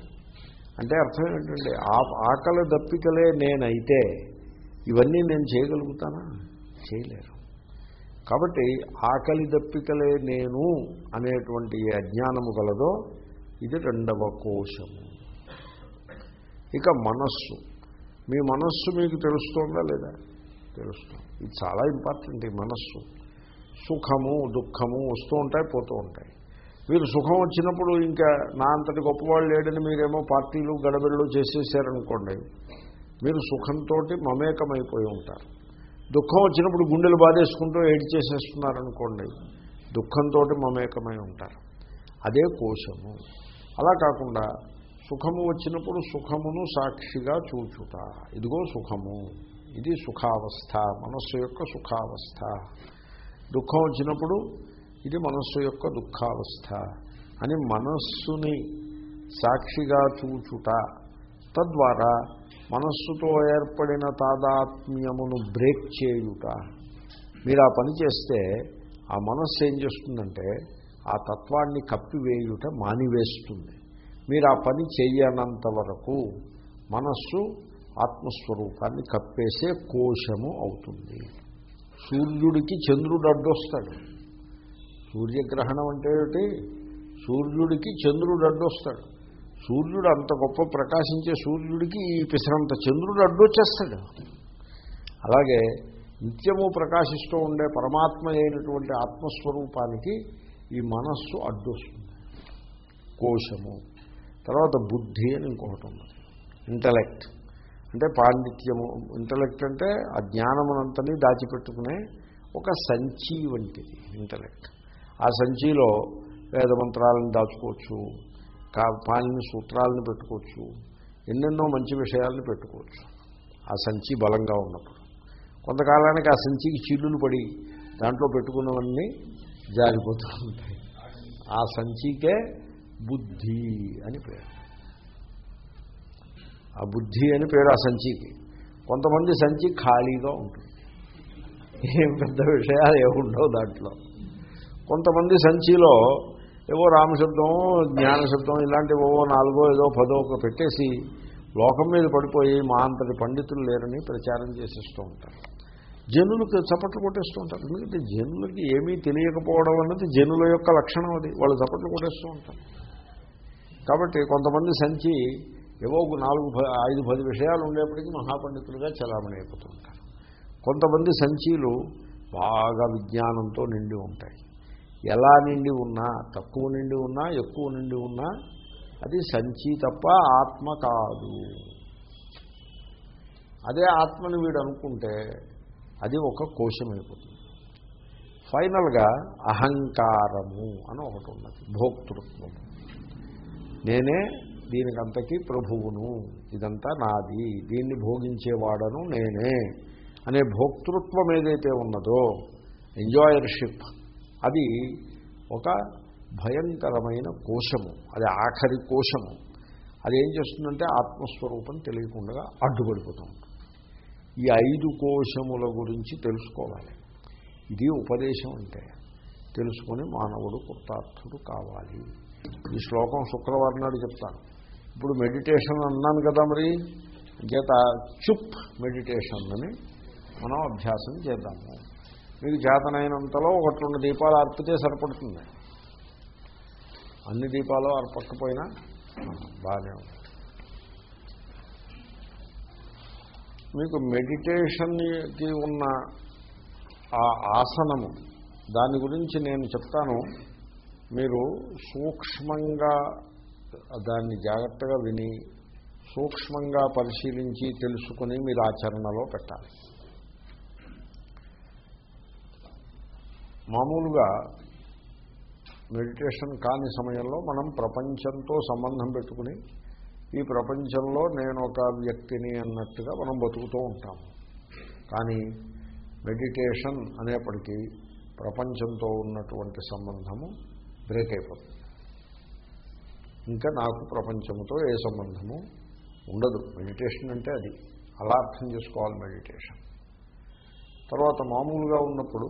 అంటే అర్థం ఏంటంటే ఆ ఆకలి దప్పికలే నేనైతే ఇవన్నీ నేను చేయగలుగుతానా? చేయలేరు. కాబట్టి ఆకలి దప్పికలే నేను అనేటువంటి అజ్ఞానము గలదో ఇది రెండవ కోశము. ఇక మనస్సు. మీ మనస్సు మీకు తెలుస్తోందా లేదా? తెలుస్తుంది. ఇది చాలా ఇంపార్టెంట్ ఈ మనస్సు. సుఖము దుఃఖము వస్తూ ఉంటాయి పోతూ ఉంటాయి. మీరు సుఖం వచ్చినప్పుడు ఇంకా నా అంతటి గొప్పవాళ్ళు లేడని మీరేమో పార్టీలు గడబిళ్ళు చేసేసారనుకోండి మీరు సుఖంతో మమేకమైపోయి ఉంటారు. దుఃఖం వచ్చినప్పుడు గుండెలు బాధేసుకుంటూ ఏడ్ చేసేస్తున్నారనుకోండి దుఃఖంతో మమేకమై ఉంటారు. అదే కోశము అలా కాకుండా సుఖము వచ్చినప్పుడు సుఖమును సాక్షిగా చూచుట. ఇదిగో సుఖము. ఇది సుఖావస్థ మనస్సు యొక్క సుఖావస్థ. దుఃఖం వచ్చినప్పుడు ఇది మనస్సు యొక్క దుఃఖావస్థ అని మనస్సుని సాక్షిగా చూచుట. తద్వారా మనస్సుతో ఏర్పడిన తాదాత్మ్యమును బ్రేక్ చేయుట. మీరు ఆ పని చేస్తే ఆ మనస్సు ఏం చేస్తుందంటే ఆ తత్వాన్ని కప్పివేయుట మానివేస్తుంది. మీరు ఆ పని చేయనంత వరకు మనస్సు ఆత్మస్వరూపాన్ని కప్పేసే కోశము అవుతుంది. సూర్యుడికి చంద్రుడు అడ్డొస్తాడు. సూర్యగ్రహణం అంటే ఏమిటి? సూర్యుడికి చంద్రుడు అడ్డొస్తాడు. సూర్యుడు అంత గొప్ప ప్రకాశించే సూర్యుడికి ఈ పిసరంత చంద్రుడు అడ్డొచ్చేస్తాడు. అలాగే నిత్యము ప్రకాశిస్తూ ఉండే పరమాత్మ అయినటువంటి ఆత్మస్వరూపానికి ఈ మనస్సు అడ్డొస్తుంది. కోశము. తర్వాత బుద్ధి అని ఇంకొకటి ఉన్నది ఇంటలెక్ట్ అంటే పాండిత్యము. ఇంటలెక్ట్ అంటే ఆ జ్ఞానమునంతని దాచిపెట్టుకునే ఒక సంచి వంటిది ఇంటలెక్ట్ ఆ సంచిలో వేదమంత్రాలను దాచుకోవచ్చు కా పాలిని సూత్రాలను పెట్టుకోవచ్చు ఎన్నెన్నో మంచి విషయాలను పెట్టుకోవచ్చు. ఆ సంచి బలంగా ఉన్నప్పుడు. కొంతకాలానికి ఆ సంచికి చిల్లులు పడి దాంట్లో పెట్టుకున్నవన్నీ జారిపోతూ ఉంటాయి. ఆ సంచికే బుద్ధి అని పేరు. ఆ బుద్ధి అని పేరు ఆ సంచికి. కొంతమంది సంచి ఖాళీగా ఉంటుంది. ఏం పెద్ద విషయాలు ఏముండవు దాంట్లో. కొంతమంది సంచిలో ఏవో రామశబ్దం జ్ఞానశబ్దం ఇలాంటివో నాలుగో ఏదో పదో ఒక పెట్టేసి లోకం మీద పడిపోయి మా అంతటి పండితులు లేరని ప్రచారం చేసేస్తూ ఉంటారు. జనులకు చప్పట్లు కొట్టేస్తూ ఉంటారు. ఎందుకంటే జనులకి ఏమీ తెలియకపోవడం అన్నది జనుల యొక్క లక్షణం అది. వాళ్ళు చప్పట్లు కొట్టేస్తూ ఉంటారు. కాబట్టి కొంతమంది సంచి ఏవో నాలుగు ప- ఐదు పది విషయాలు ఉండేప్పటికీ మహాపండితులుగా చలామణి అయిపోతుంటారు. కొంతమంది సంచీలు బాగా విజ్ఞానంతో నిండి ఉంటాయి. ఎలా నిండి ఉన్నా తక్కువ నిండి ఉన్నా ఎక్కువ నిండి ఉన్నా అది సంచి తప్ప ఆత్మ కాదు. అదే ఆత్మని వీడు అనుకుంటే అది ఒక కోశం అయిపోతుంది ఫైనల్గా అహంకారము అని ఒకటి ఉన్నది భోక్తృత్వము. నేనే దీనికంతకీ ప్రభువును. ఇదంతా నాది. దీన్ని భోగించేవాడను నేనే. అనే భోక్తృత్వం ఏదైతే ఉన్నదో ఎంజాయర్షిప్ అది ఒక భయంకరమైన కోశము. అది ఆఖరి కోశము. అది ఏం చేస్తుందంటే ఆత్మస్వరూపం తెలియకుండా అడ్డుపడిపోతూ ఉంటుంది. ఈ ఐదు కోశముల గురించి తెలుసుకోవాలి. ఇది ఉపదేశం అంటే తెలుసుకొని మానవుడు కృతార్థుడు కావాలి. ఈ శ్లోకం శుక్రవారం నాడు చెప్తాను. ఇప్పుడు మెడిటేషన్ అన్నాను కదా మరి చేత చుప్ మెడిటేషన్ అని మనం అభ్యాసం చేద్దాము. మీకు చేతనైనంతలో ఒకటి రెండు దీపాలు అర్పితే సరిపడుతుంది. అన్ని దీపాలు అర్పకపోయినా బాగానే ఉంది మీకు మెడిటేషన్కి ఉన్న ఆ ఆసనము దాని గురించి నేను చెప్తాను. మీరు సూక్ష్మంగా దాన్ని జాగ్రత్తగా విని సూక్ష్మంగా పరిశీలించి తెలుసుకుని మీరు ఆచరణలో పెట్టాలి. మామూలుగా మెడిటేషన్ కాని సమయంలో మనం ప్రపంచంతో సంబంధం పెట్టుకుని ఈ ప్రపంచంలో నేను ఒక వ్యక్తిని అన్నట్టుగా మనం బతుకుతూ ఉంటాము కానీ మెడిటేషన్ అనేప్పటికీ ప్రపంచంతో ఉన్నటువంటి సంబంధము బ్రేక్ అయిపోతుంది. ఇంకా నాకు ప్రపంచంతో ఏ సంబంధము ఉండదు. మెడిటేషన్ అంటే అది. అలా అర్థం చేసుకోవాలి మెడిటేషన్. తర్వాత మామూలుగా ఉన్నప్పుడు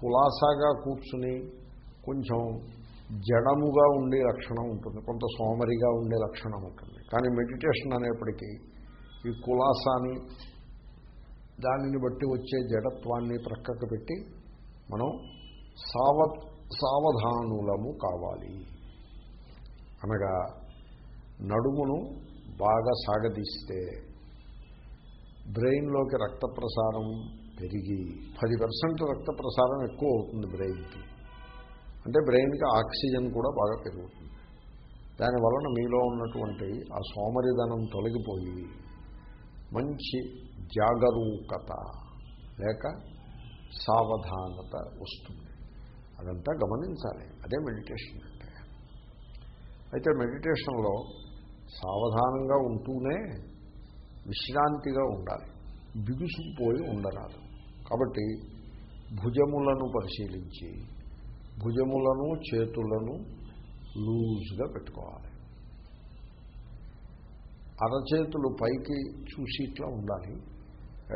కులాసాగా కూర్చుని కొంచెం జడముగా ఉండే లక్షణం ఉంటుంది. కొంత సోమరిగా ఉండే లక్షణం ఉంటుంది. కానీ మెడిటేషన్ అనేప్పటికీ ఈ కులాసాని దానిని బట్టి వచ్చే జడత్వాన్ని ప్రక్కకు పెట్టి మనం సావత్ సావధానులము కావాలి. అనగా నడుమును బాగా సాగదీస్తే బ్రెయిన్లోకి రక్త ప్రసారం పెరిగి పది పర్సెంట్ రక్త ప్రసారం ఎక్కువ అవుతుంది బ్రెయిన్కి. అంటే బ్రెయిన్కి ఆక్సిజన్ కూడా బాగా పెరుగుతుంది. దానివలన మీలో ఉన్నటువంటి ఆ సోమరిధనం తొలగిపోయి మంచి జాగరూకత లేక సావధానత వస్తుంది. అదంతా గమనించాలి. అదే మెడిటేషన్ అంటే. అయితే మెడిటేషన్లో సావధానంగా ఉంటూనే విశ్రాంతిగా ఉండాలి. బిగుసుకుపోయి ఉండరాదు. కాబట్టి భుజములను పరిశీలించి భుజములను చేతులను లూజ్గా పెట్టుకోవాలి. అరచేతులు పైకి చూసి ఇట్లా ఉండాలి.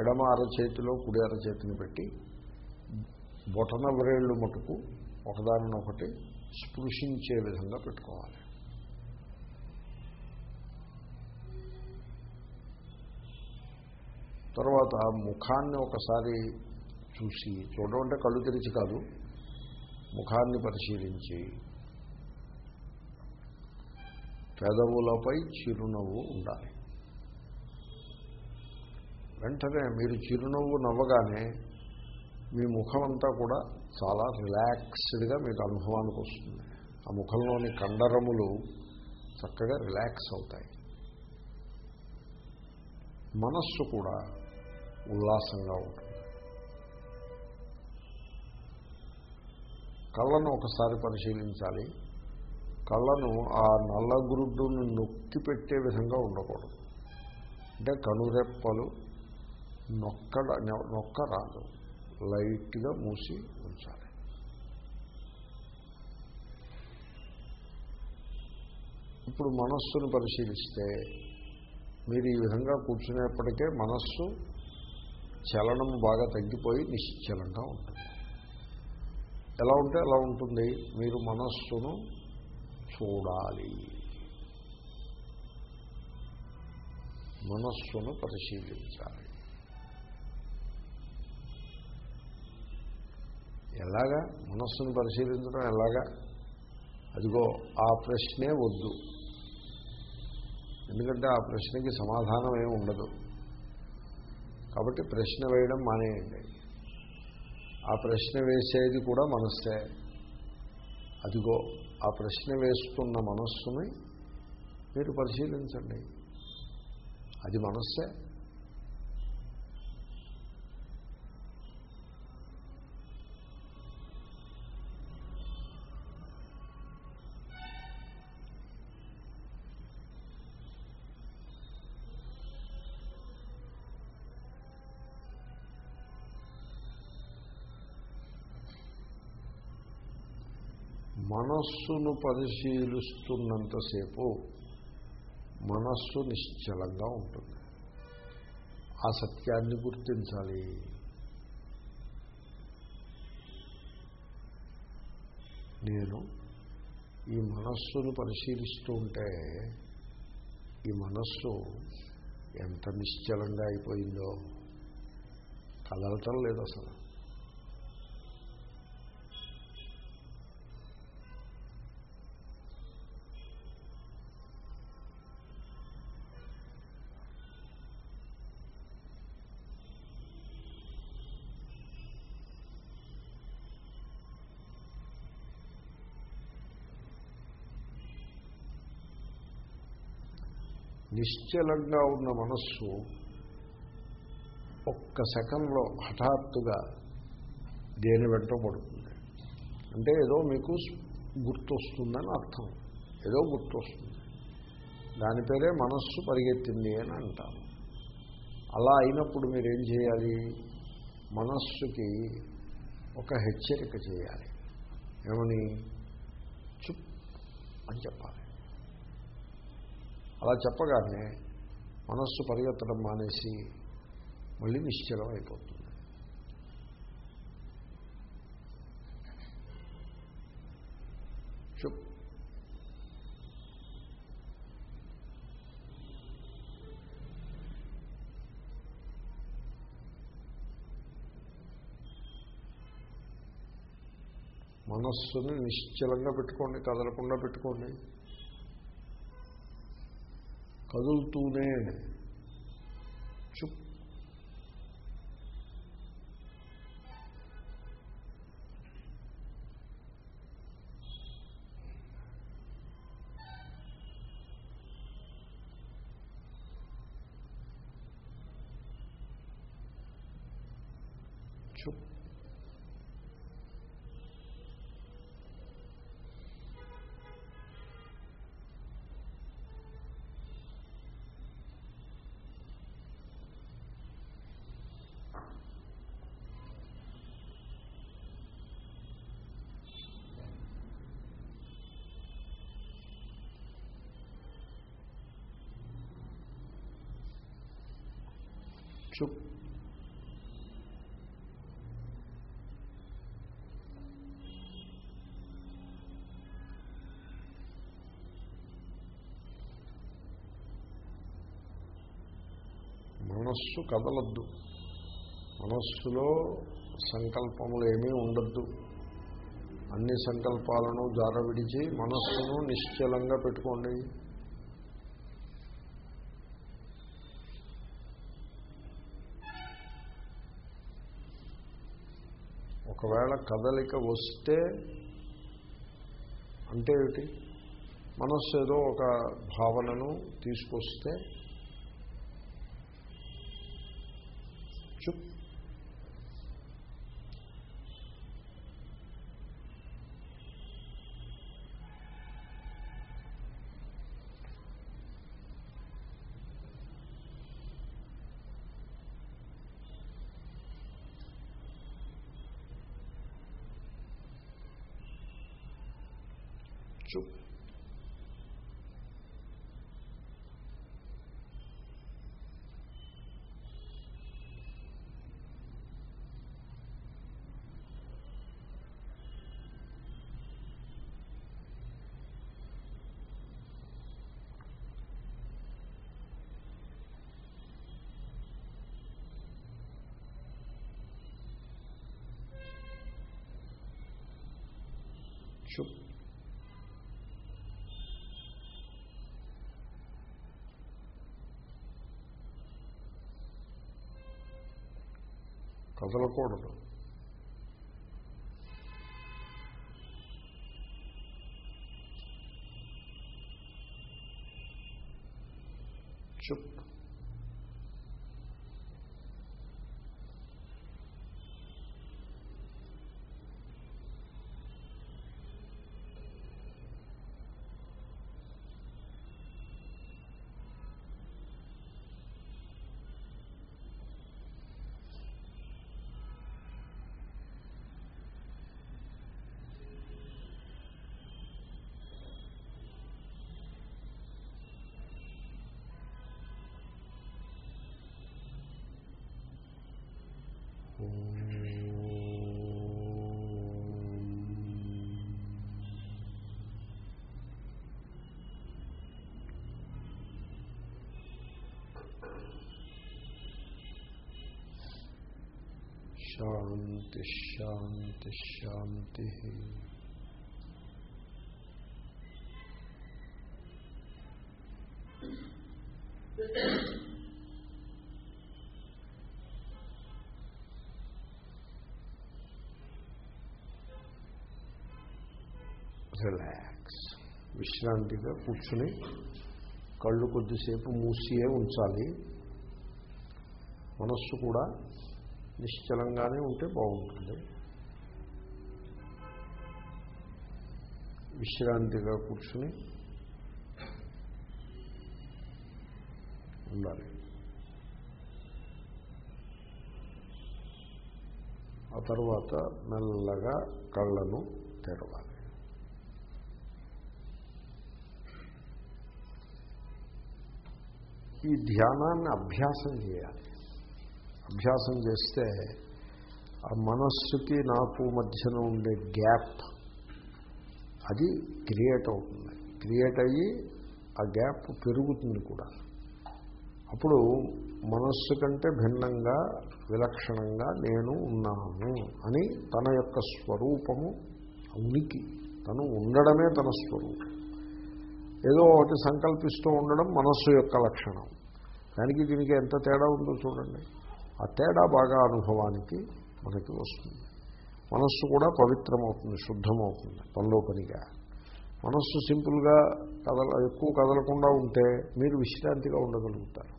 ఎడమ అరచేతిలో కుడి అరచేతిని పెట్టి బొటన వ్రేళ్ళు మటుకు ఒకదానినొకటి స్పృశించే విధంగా పెట్టుకోవాలి. తర్వాత ముఖాన్ని ఒకసారి చూసి చూడడం అంటే కళ్ళు తెరిచి కాదు ముఖాన్ని పరిశీలించి పెదవులపై చిరునవ్వు ఉండాలి. వెంటనే మీరు చిరునవ్వు నవ్వగానే మీ ముఖమంతా కూడా చాలా రిలాక్స్డ్గా మీకు అనుభవానికి వస్తుంది. ఆ ముఖంలోని కండరములు చక్కగా రిలాక్స్ అవుతాయి. మనస్సు కూడా ఉల్లాసంగా ఉంటుంది. కళ్ళను ఒకసారి పరిశీలించాలి. కళ్ళను ఆ నల్లగురుడ్డును నొక్కి పెట్టే విధంగా ఉండకూడదు. అంటే కనురెప్పలు నొక్కడ నొక్క రాదు లైట్గా మూసి ఉంచాలి. ఇప్పుడు మనస్సును పరిశీలిస్తే మీరు ఈ విధంగా కూర్చునేప్పటికే మనస్సు చలనం బాగా తగ్గిపోయి నిశ్చలంగా ఉంటుంది. ఎలా ఉంటే ఎలా ఉంటుంది. మీరు మనస్సును చూడాలి. మనస్సును పరిశీలించాలి. ఎలాగా మనస్సును పరిశీలించడం ఎలాగా? అదిగో ఆ ప్రశ్నే వద్దు. ఎందుకంటే ఆ ప్రశ్నకి సమాధానం ఏమి ఉండదు. కాబట్టి ప్రశ్న వేయడం మానేయండి. ఆ ప్రశ్న వేసేది కూడా మనస్సే. అదిగో ఆ ప్రశ్న వేస్తున్న మనస్సుని మీరు పరిశీలించండి. అది మనస్సే. మనస్సును పరిశీలిస్తున్నంతసేపు మనస్సు నిశ్చలంగా ఉంటుంది. ఆ సత్యాన్ని గుర్తించాలి. నేను ఈ మనస్సును పరిశీలిస్తూ ఉంటే ఈ మనస్సు ఎంత నిశ్చలంగా అయిపోయిందో కదలటం లేదు అసలు. నిశ్చలంగా ఉన్న మనస్సు ఒక్క సెకండ్లో హఠాత్తుగా దేని వెంట పడుతుంది? అంటే ఏదో మీకు గుర్తొస్తుందని అర్థం. ఏదో గుర్తొస్తుంది. దాని పేరే మనస్సు పరిగెత్తింది అని అంటారు. అలా అయినప్పుడు మీరు ఏం చేయాలి? మనస్సుకి ఒక హెచ్చరిక చేయాలి. ఏమని? చుప్ అని చెప్పాలి. అలా చెప్పగానే మనస్సు పరిగెత్తడం మానేసి మళ్ళీ నిశ్చలం అయిపోతుంది. మనస్సును మనస్సుని నిశ్చలంగా పెట్టుకోండి కదలకుండా పెట్టుకోండి. కదులుతూనే చుప్ చుప్ చుప్ మనస్సు కదలద్దు. మనస్సులో సంకల్పములు ఏమీ ఉండద్దు. అన్ని సంకల్పాలను జారవిడిచి మనస్సును నిశ్చలంగా పెట్టుకోండి. ఒకవేళ కదలిక వస్తే అంటే ఏమిటి? మనస్సు ఏదో ఒక భావనను తీసుకొస్తే ょ。ちょ。వదలకూడదు శాంతి శాంతి శాంతి రిలాక్స్ విశ్రాంతిగా కూర్చుని కళ్ళు కొద్దిసేపు మూసియే ఉంచాలి. మనస్సు కూడా నిశ్చలంగానే ఉంటే బాగుంటుంది. విశ్రాంతిగా కూర్చుని ఉండాలి. ఆ తర్వాత మెల్లగా కళ్ళను తెరవాలి. ఈ ధ్యానాన్ని అభ్యాసం చేయాలి. అభ్యాసం చేస్తే ఆ మనస్సుకి నాకు మధ్యన ఉండే గ్యాప్ అది క్రియేట్ అవుతుంది. క్రియేట్ అయ్యి ఆ గ్యాప్ పెరుగుతుంది కూడా. అప్పుడు మనస్సు కంటే భిన్నంగా విలక్షణంగా నేను ఉన్నాను అని తన యొక్క స్వరూపము ఉనికి. తను ఉండడమే తన స్వరూపం. ఏదో ఒకటి సంకల్పిస్తూ ఉండడం మనస్సు యొక్క లక్షణం. దానికి దీనికి ఎంత తేడా ఉందో చూడండి. ఆ తేడా బాగా అనుభవానికి మనకి వస్తుంది. మనస్సు కూడా పవిత్రమవుతుంది శుద్ధమవుతుంది పనిలో పనిగా మనస్సు సింపుల్గా కదల ఎక్కువ కదలకుండా ఉంటే మీరు విశ్రాంతిగా ఉండగలుగుతారు.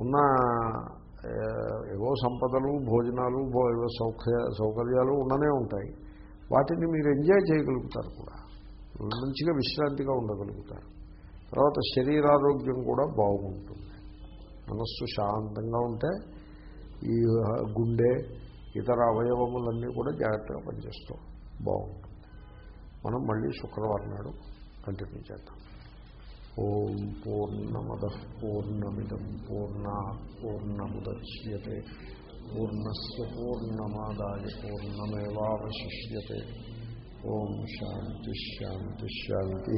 ఉన్న ఏవో సంపదలు భోజనాలు ఏవో సౌకర్య సౌకర్యాలు ఉండనే ఉంటాయి. వాటిని మీరు ఎంజాయ్ చేయగలుగుతారు కూడా. మంచిగా విశ్రాంతిగా ఉండగలుగుతారు. తర్వాత శరీరారోగ్యం కూడా బాగుంటుంది. మనస్సు శాంతంగా ఉంటే ఈ గుండె ఇతర అవయవములన్నీ కూడా జాగ్రత్తగా పనిచేస్తాం బాగుంటుంది. మనం మళ్ళీ శుక్రవారం నాడు కంటిన్యూ చేద్దాం. ఓం పూర్ణమద పూర్ణమిదం పూర్ణ పూర్ణముద్యతే పూర్ణస్ పూర్ణమాదాయ పూర్ణమేవాశిష్యతే ఓం శాంతి శాంతి శాంతి.